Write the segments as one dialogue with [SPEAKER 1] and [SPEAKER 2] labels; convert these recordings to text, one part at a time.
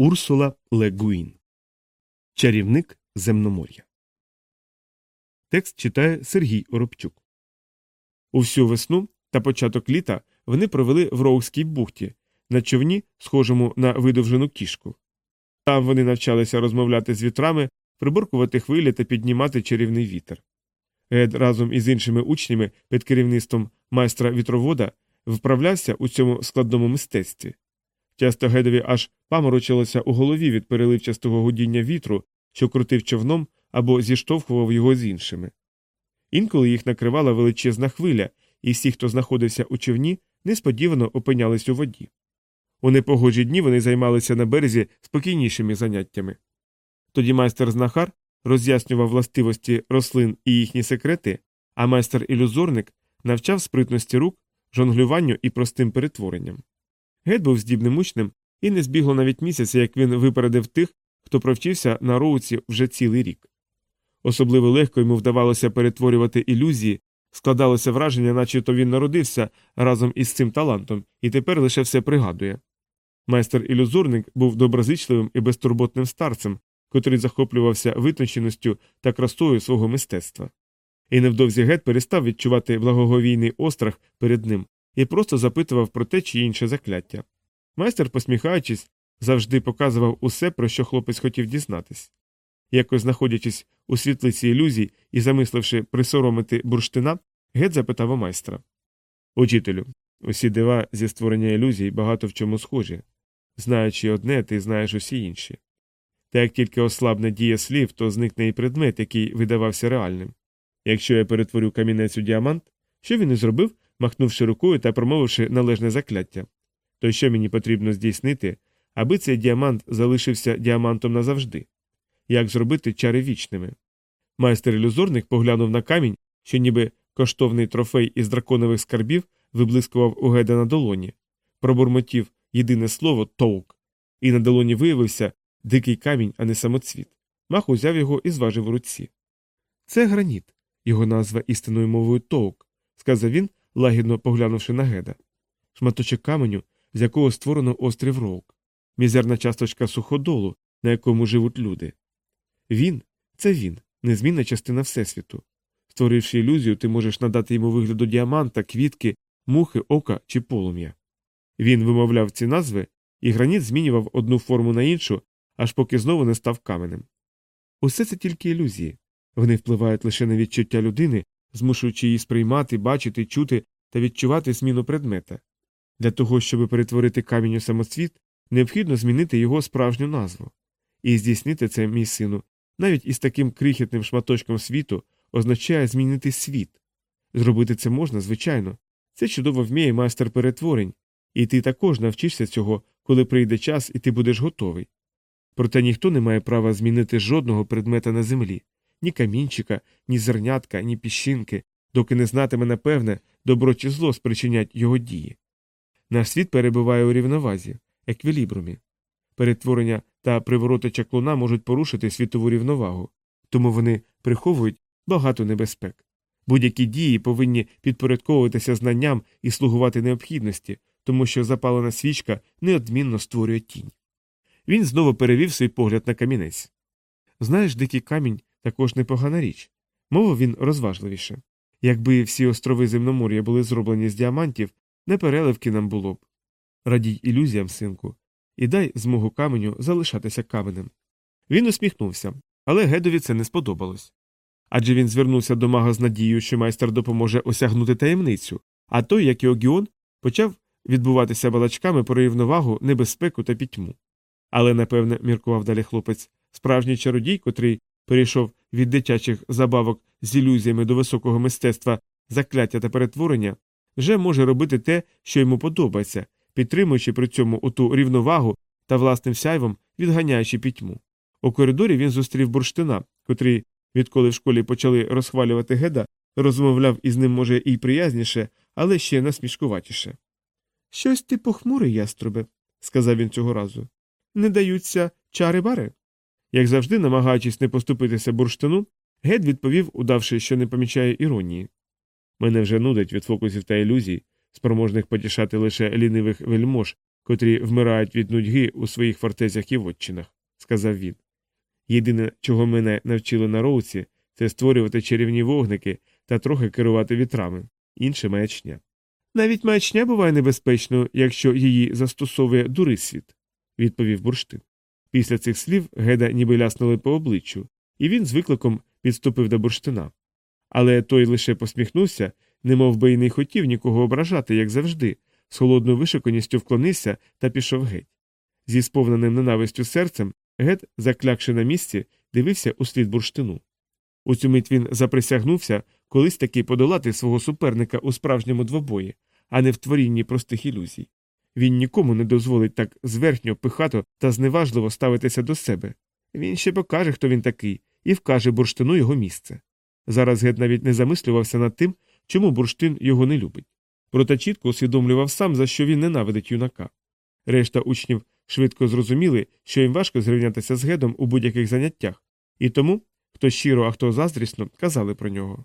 [SPEAKER 1] Урсула Легуін. Чарівник земномор'я. Текст читає Сергій Оробчук. Усю весну та початок літа вони провели в Роуській бухті на човні, схожому на видовжену кішку. Там вони навчалися розмовляти з вітрами, приборкувати хвилі та піднімати чарівний вітер. Гед разом із іншими учнями під керівництвом майстра вітровода вправлявся у цьому складному мистецтві. Часто гедові аж паморочилося у голові від переливчастого гудіння вітру, що крутив човном або зіштовхував його з іншими. Інколи їх накривала величезна хвиля, і всі, хто знаходився у човні, несподівано опинялись у воді. У непогоджі дні вони займалися на березі спокійнішими заняттями. Тоді майстер знахар роз'яснював властивості рослин і їхні секрети, а майстер ілюзорник навчав спритності рук, жонглюванню і простим перетворенням. Гет був здібним учнем, і не збігло навіть місяця, як він випередив тих, хто провчився на роуці вже цілий рік. Особливо легко йому вдавалося перетворювати ілюзії, складалося враження, наче то він народився разом із цим талантом і тепер лише все пригадує. Майстер ілюзорник був доброзичливим і безтурботним старцем, котрий захоплювався витонченістю та красою свого мистецтва. І невдовзі гет перестав відчувати благоговійний острах перед ним і просто запитував про те чи інше закляття. Майстер, посміхаючись, завжди показував усе, про що хлопець хотів дізнатись. Якось знаходячись у світлиці ілюзій і замисливши присоромити бурштина, гет запитав у майстра Учителю, усі дива зі створення ілюзій багато в чому схожі. Знаючи одне, ти знаєш усі інші. Та як тільки ослабне дія слів, то зникне і предмет, який видавався реальним. Якщо я перетворю камінець у діамант, що він і зробив, махнувши рукою та промовивши належне закляття, то що мені потрібно здійснити, аби цей діамант залишився діамантом назавжди? Як зробити чари вічними? Майстер ілюзорник поглянув на камінь, що ніби коштовний трофей із драконових скарбів виблискував у геда на долоні, пробурмотів єдине слово товк, і на долоні виявився дикий камінь, а не самоцвіт. Мах узяв його і зважив у руці. Це граніт, його назва істинною мовою товк, сказав він, лагідно поглянувши на геда. Шматочок каменю, з якого створено острів Роук, мізерна часточка суходолу, на якому живуть люди. Він це він, незмінна частина Всесвіту. Створивши ілюзію, ти можеш надати йому вигляду діаманта, квітки, мухи, ока чи полум'я. Він вимовляв ці назви, і граніт змінював одну форму на іншу, аж поки знову не став каменем. Усе це тільки ілюзії. Вони впливають лише на відчуття людини, змушуючи її сприймати, бачити, чути та відчувати зміну предмета. Для того, щоб перетворити камінь у самоцвіт, необхідно змінити його справжню назву. І здійснити це, мій сину, навіть із таким крихітним шматочком світу означає змінити світ. Зробити це можна, звичайно. Це чудово вміє майстер перетворень, і ти також навчишся цього, коли прийде час і ти будеш готовий. Проте ніхто не має права змінити жодного предмета на землі ні камінчика, ні зернятка, ні піщинки, доки не знатиме напевне, добро чи зло спричинять його дії. Наш світ перебуває у рівновазі, еквілібрумі. Перетворення та привороти чаклуна можуть порушити світову рівновагу, тому вони приховують багато небезпек. Будь-які дії повинні підпорядковуватися знанням і слугувати необхідності, тому що запалена свічка неодмінно створює тінь. Він знову перевів свій погляд на камінець. Знаєш, дикий камінь також непогана річ, мовив він розважливіше. Якби всі острови земномор'я були зроблені з діамантів, не переливки нам було б. Радій ілюзіям, синку, і дай змогу каменю залишатися каменем. Він усміхнувся, але Гедові це не сподобалось. Адже він звернувся до мага з надією, що майстер допоможе осягнути таємницю, а той, як і Огіон, почав відбуватися балачками про рівновагу, небезпеку та пітьму. Але, напевне, міркував далі хлопець, справжній чародій, котрий перейшов від дитячих забавок з ілюзіями до високого мистецтва закляття та перетворення, вже може робити те, що йому подобається, підтримуючи при цьому оту рівновагу та власним сяйвом відганяючи пітьму. У коридорі він зустрів бурштина, котрий, відколи в школі почали розхвалювати геда, розмовляв із ним, може, і приязніше, але ще насмішкуватіше. Щось ти похмурий, яструбе, сказав він цього разу. Не даються чари бари. Як завжди, намагаючись не поступитися бурштину, Гед відповів, удавши, що не помічає іронії. Мене вже нудить від фокусів та ілюзій, спроможних потішати лише лінивих вельмож, котрі вмирають від нудьги у своїх фортезях і вотчинах, сказав він. Єдине, чого мене навчили на роуці, це створювати чарівні вогники та трохи керувати вітрами, інше маячня. Навіть маячня буває небезпечною, якщо її застосовує дурисвіт, відповів бурштин. Після цих слів геда ніби ляснули по обличчю, і він з викликом підступив до бурштина. Але той лише посміхнувся, немов би й не хотів нікого ображати, як завжди, з холодною вишиканістю вклонився та пішов геть. Зі сповненим ненавистю серцем гет, заклякши на місці, дивився у слід бурштину. У цю мить він заприсягнувся колись таки подолати свого суперника у справжньому двобої, а не в творінні простих ілюзій. Він нікому не дозволить так зверхньо, пихато та зневажливо ставитися до себе. Він ще покаже, хто він такий, і вкаже бурштину його місце. Зараз гет навіть не замислювався над тим, чому бурштин його не любить. Проте чітко усвідомлював сам, за що він ненавидить юнака. Решта учнів швидко зрозуміли, що їм важко зрівнятися з гедом у будь-яких заняттях, і тому, хто щиро, а хто заздрісно, казали про нього.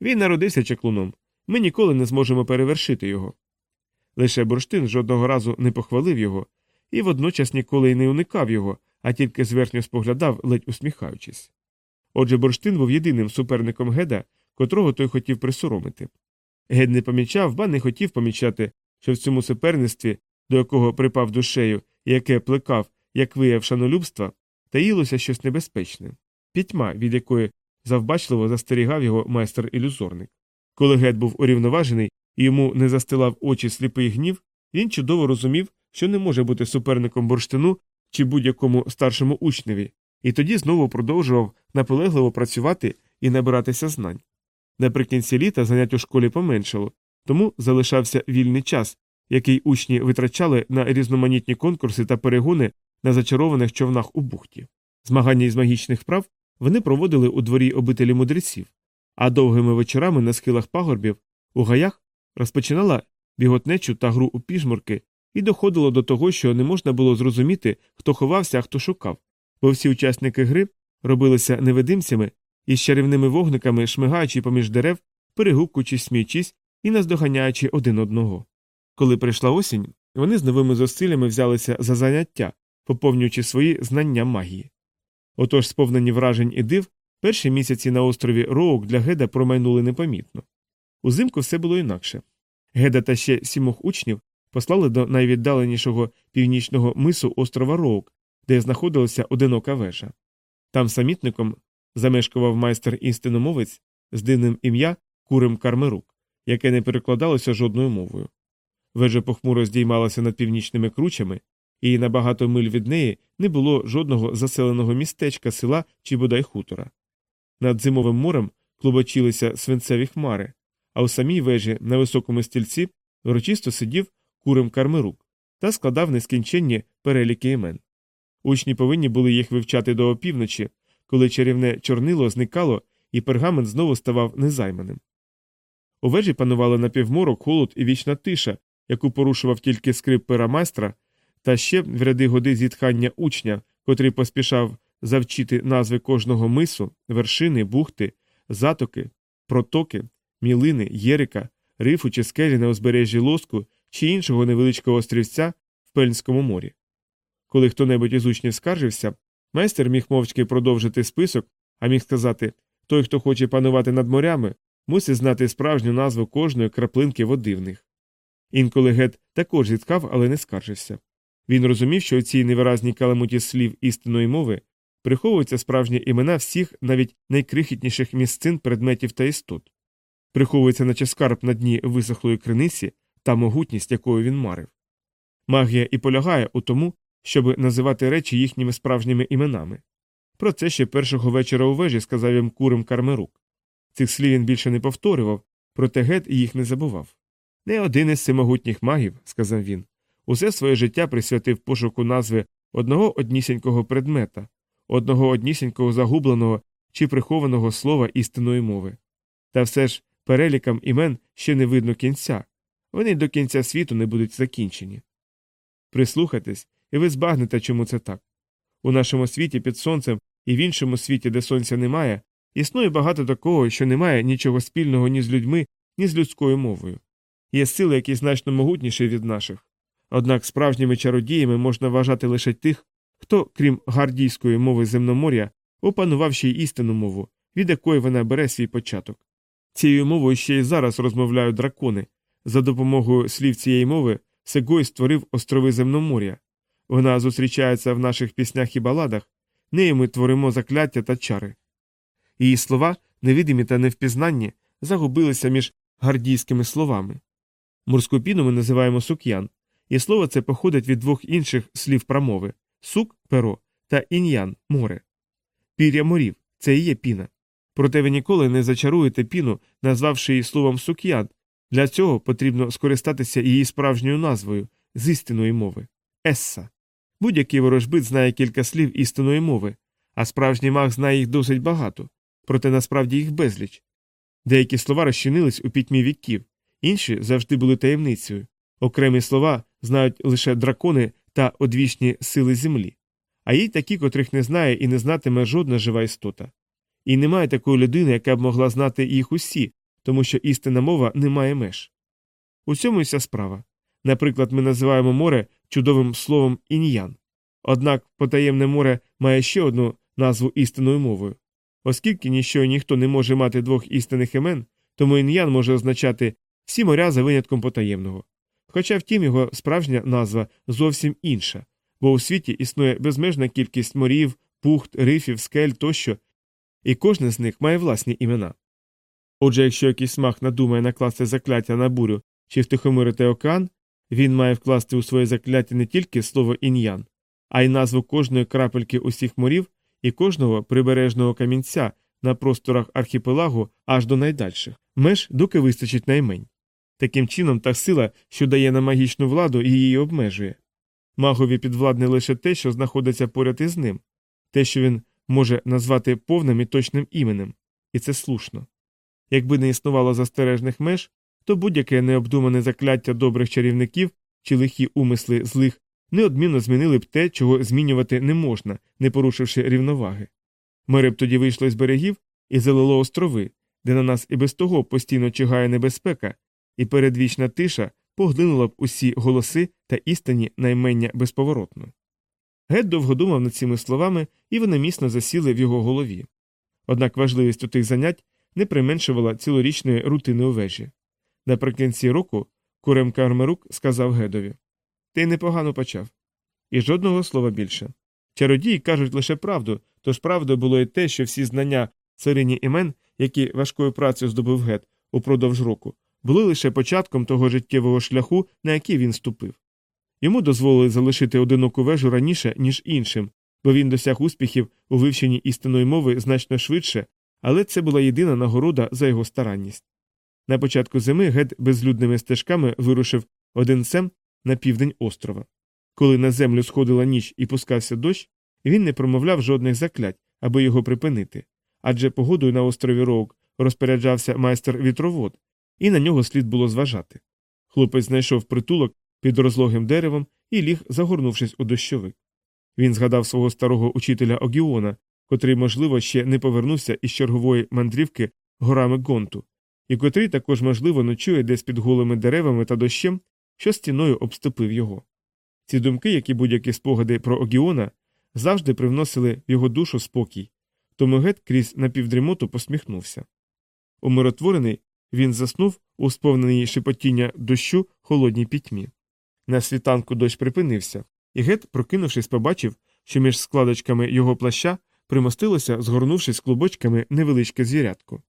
[SPEAKER 1] Він народився чеклуном. Ми ніколи не зможемо перевершити його. Лише бурштин жодного разу не похвалив його і водночас ніколи й не уникав його, а тільки зверхньо споглядав, ледь усміхаючись. Отже, бурштин був єдиним суперником геда, котрого той хотів присоромити. Гед не помічав, ба не хотів помічати, що в цьому суперництві, до якого припав душею і яке плекав, як вияв шанолюбства, таїлося щось небезпечне пітьма, від якої завбачливо застерігав його майстер ілюзорник. Коли гет був урівноважений йому не застилав очі сліпий гнів, він чудово розумів, що не може бути суперником бурштину чи будь-якому старшому учневі, і тоді знову продовжував наполегливо працювати і набиратися знань. Наприкінці літа занять у школі поменшало, тому залишався вільний час, який учні витрачали на різноманітні конкурси та перегони на зачарованих човнах у бухті. Змагання із магічних вправ вони проводили у дворі обителі мудреців, а довгими вечорами на схилах пагорбів у гаях розпочинала біготнечу та гру у піжмурки і доходило до того, що не можна було зрозуміти, хто ховався, а хто шукав, бо всі учасники гри робилися невидимцями і з чарівними вогниками, шмигаючи поміж дерев, перегукуючись, сміючись і наздоганяючи один одного. Коли прийшла осінь, вони з новими зусиллями взялися за заняття, поповнюючи свої знання магії. Отож, сповнені вражень і див, перші місяці на острові Роук для Геда промайнули непомітно. Узимку все було інакше. Геда та ще сімох учнів послали до найвіддаленішого північного мису острова Роук, де знаходилася одинока вежа. Там самітником замешкував майстер істиномовець з дивним ім'я Курем Кармерук, яке не перекладалося жодною мовою. Вежа похмуро здіймалася над північними кручами, і на багато миль від неї не було жодного заселеного містечка, села чи бодай хутора. Над зимовим морем клубочилися свинцеві хмари, а у самій вежі на високому стільці урочисто сидів курем кармерук та складав нескінченні переліки імен. Учні повинні були їх вивчати до опівночі, коли чарівне чорнило зникало і пергамент знову ставав незайманим. У вежі панували напівморок, холод і вічна тиша, яку порушував тільки скрип пера майстра, та ще в ряди годи зітхання учня, котрий поспішав завчити назви кожного мису, вершини, бухти, затоки, протоки, мілини, єрика, рифу чи скелі на узбережжі лоску чи іншого невеличкого острівця в Пельнському морі. Коли хто небудь із учнів скаржився, майстер міг мовчки продовжити список, а міг сказати той, хто хоче панувати над морями, мусить знати справжню назву кожної краплинки води в них. Інколи гет також зіткав, але не скаржився. Він розумів, що у цій невиразній каламуті слів істинної мови приховуються справжні імена всіх навіть найкрихітніших місцин предметів та істот, приховується, наче скарб на дні висохлої криниці та могутність, якою він марив. Магія і полягає у тому, щоб називати речі їхніми справжніми іменами. Про це ще першого вечора у вежі сказав їм курим Кармерук. Цих слів він більше не повторював, проте гет їх не забував. Не один із всемогутніх магів, сказав він, усе своє життя присвятив пошуку назви одного однісінького предмета, одного однісінького загубленого чи прихованого слова істинної мови. Та все ж перелікам імен ще не видно кінця, вони до кінця світу не будуть закінчені. Прислухайтесь, і ви збагнете, чому це так. У нашому світі під сонцем і в іншому світі, де сонця немає, існує багато такого, що не має нічого спільного ні з людьми, ні з людською мовою. Є сили, які значно могутніші від наших, Однак справжніми чародіями можна вважати лише тих, хто, крім гардійської мови земномор'я, опанував ще й істинну мову, від якої вона бере свій початок. Цією мовою ще й зараз розмовляють дракони. За допомогою слів цієї мови Сегой створив острови земномор'я. Вона зустрічається в наших піснях і баладах, нею ми творимо закляття та чари. Її слова, невидимі та невпізнанні, загубилися між гардійськими словами. Морську піну ми називаємо сук'ян, і слово це походить від двох інших слів промови сук перо та ін'ян море. Пір'я морів це і є піна. Проте ви ніколи не зачаруєте піну, назвавши її словом сук'ян. Для цього потрібно скористатися її справжньою назвою з істинної мови есса. Будь-який ворожбит знає кілька слів істинної мови, а справжній маг знає їх досить багато, проте насправді їх безліч. Деякі слова розчинились у пітьмі віків, інші завжди були таємницею. Окремі слова знають лише дракони та одвічні сили землі, а є такі, котрих не знає і не знатиме жодна жива істота. І немає такої людини, яка б могла знати їх усі, тому що істинна мова не має меж. У цьому вся справа. Наприклад, ми називаємо море чудовим словом іньян. Однак потаємне море має ще одну назву істинною мовою. Оскільки ніщо і ніхто не може мати двох істинних імен, тому ін'ян може означати всі моря за винятком потаємного. Хоча, втім, його справжня назва зовсім інша, бо у світі існує безмежна кількість морів, пухт, рифів, скель тощо, і кожне з них має власні імена. Отже, якщо якийсь мах надумає накласти закляття на бурю чи втихомирити океан, він має вкласти у своє закляття не тільки слово ін'ян, а й назву кожної крапельки усіх морів і кожного прибережного камінця на просторах архіпелагу аж до найдальших, меж доки вистачить наймень. Таким чином, та сила, що дає нам магічну владу, її обмежує. Магові підвладне лише те, що знаходиться поряд із ним, те, що він може назвати повним і точним іменем, і це слушно. Якби не існувало застережних меж, то будь-яке необдумане закляття добрих чарівників чи лихі умисли злих неодмінно змінили б те, чого змінювати не можна, не порушивши рівноваги. Море б тоді вийшло з берегів і залило острови, де на нас і без того постійно чигає небезпека, і передвічна тиша поглинула б усі голоси та істинні наймення безповоротно. Гет довго думав над цими словами, і вони міцно засіли в його голові. Однак важливість у тих занять не применшувала цілорічної рутини у вежі. Наприкінці року Курем Кармерук сказав Гедові Ти непогано почав. І жодного слова більше. Чародії кажуть лише правду, тож правдою було і те, що всі знання царині імен, які важкою працею здобув гет упродовж року, були лише початком того життєвого шляху, на який він ступив. Йому дозволили залишити одиноку вежу раніше, ніж іншим, бо він досяг успіхів у вивченні істинної мови значно швидше, але це була єдина нагорода за його старанність. На початку зими гет безлюдними стежками вирушив один сем на південь острова. Коли на землю сходила ніч і пускався дощ, він не промовляв жодних заклять, аби його припинити, адже погодою на острові Роук розпоряджався майстер вітровод, і на нього слід було зважати. Хлопець знайшов притулок під розлогим деревом і ліг, загорнувшись у дощовик. Він згадав свого старого учителя Огіона, котрий, можливо, ще не повернувся із чергової мандрівки горами гонту, і котрий також, можливо, ночує десь під голими деревами та дощем, що стіною обступив його. Ці думки, як і будь-які спогади про Огіона, завжди привносили в його душу спокій, тому гет крізь напівдрімоту посміхнувся. Умиротворений, він заснув у сповненій шепотіння дощу холодній пітьмі. На світанку дощ припинився, і гет, прокинувшись, побачив, що між складочками його плаща примостилося, згорнувшись клубочками, невеличке звірятко.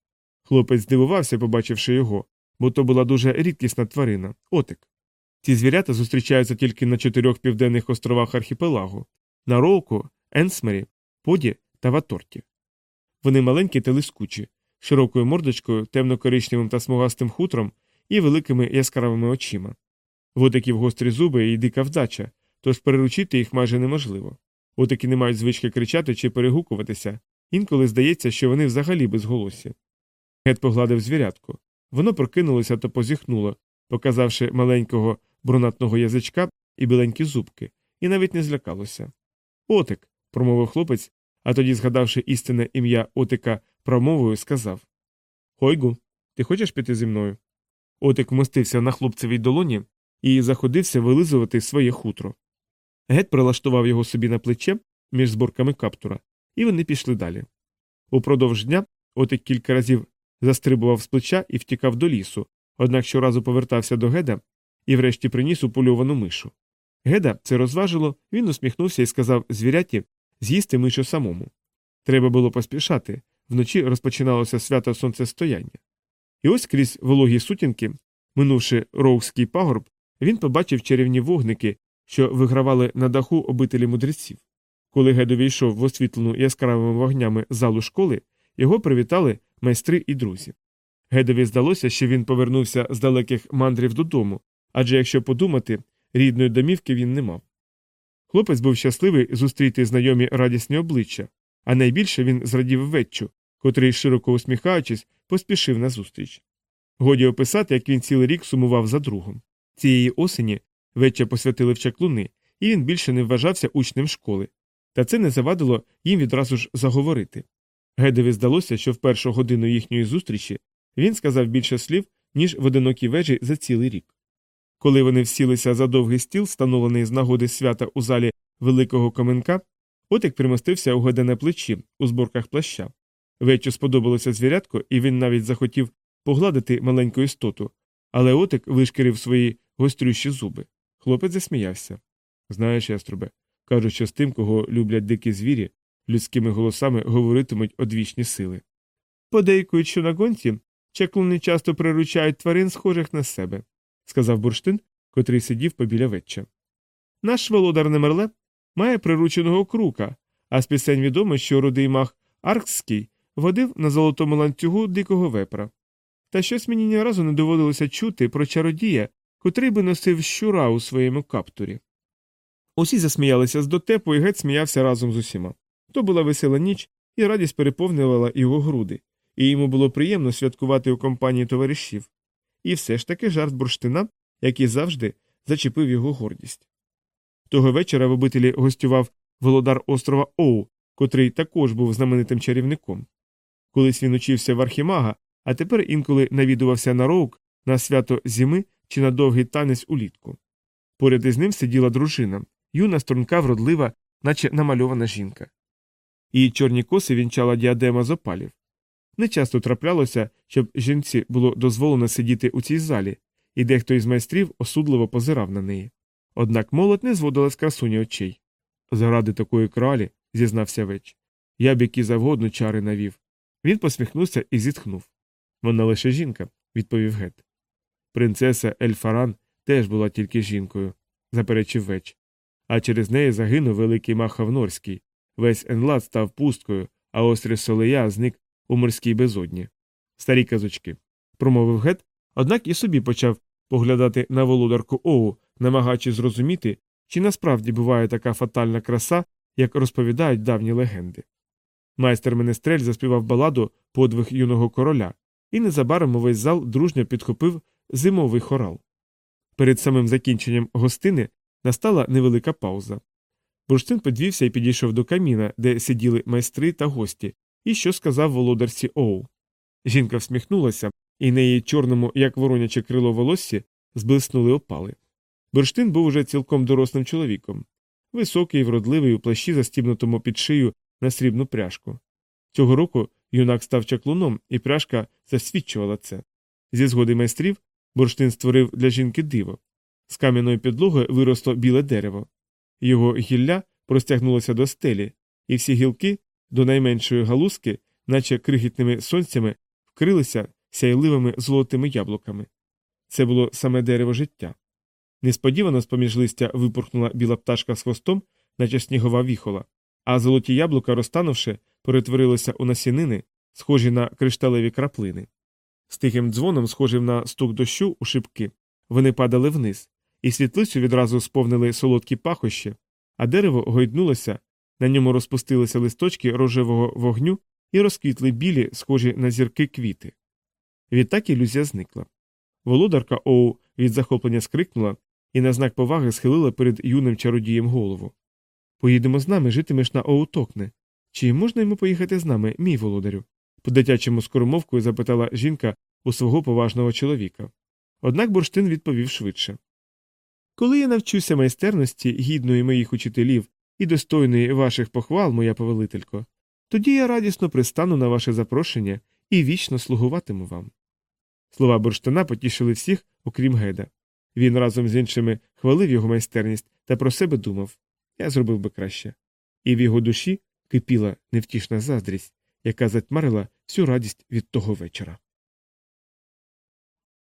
[SPEAKER 1] Хлопець здивувався, побачивши його, бо то була дуже рідкісна тварина отик. Ці звірята зустрічаються тільки на чотирьох південних островах архіпелагу на Роуку, Енсмері, Поді та Ваторті. Вони маленькі та лискучі, широкою мордочкою, темно-коричневим та смугастим хутром і великими яскравими очима. Водиків гострі зуби і дика вдача, тож переручити їх майже неможливо. Отаки не мають звички кричати чи перегукуватися, інколи здається, що вони взагалі безголосі. Гет погладив звірятку. Воно прокинулося та позіхнуло, показавши маленького брунатного язичка і біленькі зубки, і навіть не злякалося. Отик, промовив хлопець, а тоді, згадавши істинне ім'я Отика промовою, сказав Хойгу, ти хочеш піти зі мною? Отик вмостився на хлопцевій долоні і заходився вилизувати своє хутро. Гет прилаштував його собі на плече між зборками каптура, і вони пішли далі. Упродовж дня отик кілька разів застрибував з плеча і втікав до лісу, однак щоразу повертався до геда і врешті приніс упольовану мишу. Геда це розважило, він усміхнувся і сказав звіряті з'їсти мишу самому. Треба було поспішати вночі розпочиналося свято сонцестояння. І ось крізь вологі сутінки, минувши роукський пагорб, він побачив чарівні вогники, що вигравали на даху обителі мудреців. Коли Гед увійшов в освітлену яскравими вогнями залу школи, його привітали майстри і друзі. Гедові здалося, що він повернувся з далеких мандрів додому, адже якщо подумати, рідної домівки він не мав. Хлопець був щасливий зустріти знайомі радісні обличчя, а найбільше він зрадів веччу, котрий, широко усміхаючись, поспішив назустріч. Годі описати, як він цілий рік сумував за другом. Цієї осені веча посвятили в чаклуни, і він більше не вважався учнем школи, та це не завадило їм відразу ж заговорити. Гедові здалося, що в першу годину їхньої зустрічі він сказав більше слів, ніж в одинокій вежі за цілий рік. Коли вони всілися за довгий стіл, встановлений з нагоди свята у залі великого коменка, отик примостився у Геда плечі у зборках плаща. Вечу сподобалося звірятко, і він навіть захотів погладити маленьку істоту, але отик вишкірив свої гострющі зуби. Хлопець засміявся. Знаєш, яструбе, кажуть, що з тим, кого люблять дикі звірі, людськими голосами говоритимуть одвічні сили. Подейкують, що на гонці чаклуни часто приручають тварин, схожих на себе, сказав бурштин, котрий сидів побіля вечча. Наш володар Немерле має прирученого крука, а з пісень відомо, що рудий мах Аркський водив на золотому ланцюгу дикого вепра. Та щось мені ні разу не доводилося чути про чародія, котрий би носив щура у своєму каптурі. Усі засміялися з дотепу, і геть сміявся разом з усіма. То була весела ніч, і радість переповнювала його груди, і йому було приємно святкувати у компанії товаришів. І все ж таки жарт бурштина, який завжди зачепив його гордість. Того вечора в обителі гостював володар острова Оу, котрий також був знаменитим чарівником. Колись він учився в архімага, а тепер інколи навідувався на роук на свято зими чи на довгий танець улітку. Поряд із ним сиділа дружина, юна, струнка, вродлива, наче намальована жінка. Її чорні коси вінчала діадема з опалів. Нечасто траплялося, щоб жінці було дозволено сидіти у цій залі, і дехто із майстрів осудливо позирав на неї. Однак молодь не зводила з красуні очей. Заради такої кралі, зізнався веч, я б які завгодно чари навів. Він посміхнувся і зітхнув. Вона лише жінка, відповів гет. Принцеса Ельфаран теж була тільки жінкою, заперечив веч. А через неї загинув великий Махав Норський. Весь Енлад став пусткою, а острів Солея зник у морській безодні. Старі казочки, промовив гет, однак і собі почав поглядати на володарку Оу, намагаючись зрозуміти, чи насправді буває така фатальна краса, як розповідають давні легенди. Майстер Менестрель заспівав баладу подвиг юного короля, і незабаром увесь зал дружньо підхопив зимовий хорал. Перед самим закінченням гостини настала невелика пауза. Бурштин підвівся і підійшов до каміна, де сиділи майстри та гості, і що сказав володарці Оу. Жінка всміхнулася, і на її чорному, як вороняче крило волоссі, зблиснули опали. Бурштин був уже цілком дорослим чоловіком, високий, вродливий у плащі, застібнутому під шию на срібну пряжку. Цього року юнак став чаклуном, і пряжка засвідчувала це. Зі згоди майстрів бурштин створив для жінки диво. З кам'яної підлоги виросло біле дерево. Його гілля простягнулося до стелі, і всі гілки до найменшої галузки, наче крихітними сонцями, вкрилися сяйливими золотими яблуками. Це було саме дерево життя. Несподівано з поміж листя випорхнула біла пташка з хвостом, наче снігова віхола, а золоті яблука, розтанувши, перетворилися у насінини, схожі на кришталеві краплини. З тихим дзвоном, схожим на стук дощу у шибки, вони падали вниз, і світлицю відразу сповнили солодкі пахощі, а дерево гойднулося, на ньому розпустилися листочки рожевого вогню і розквітли білі, схожі на зірки квіти. Відтак ілюзія зникла. Володарка Оу від захоплення скрикнула і на знак поваги схилила перед юним чародієм голову. Поїдемо з нами, житимеш на Оутокне. Чи можна йому поїхати з нами, мій володарю? По дитячому скоромовкою запитала жінка у свого поважного чоловіка. Однак бурштин відповів швидше. Коли я навчуся майстерності гідної моїх учителів і достойної ваших похвал, моя повелителько, тоді я радісно пристану на ваше запрошення і вічно слугуватиму вам. Слова бурштина потішили всіх, окрім геда. Він разом з іншими хвалив його майстерність та про себе думав я зробив би краще. І в його душі кипіла невтішна заздрість, яка затьмарила всю радість від того вечора.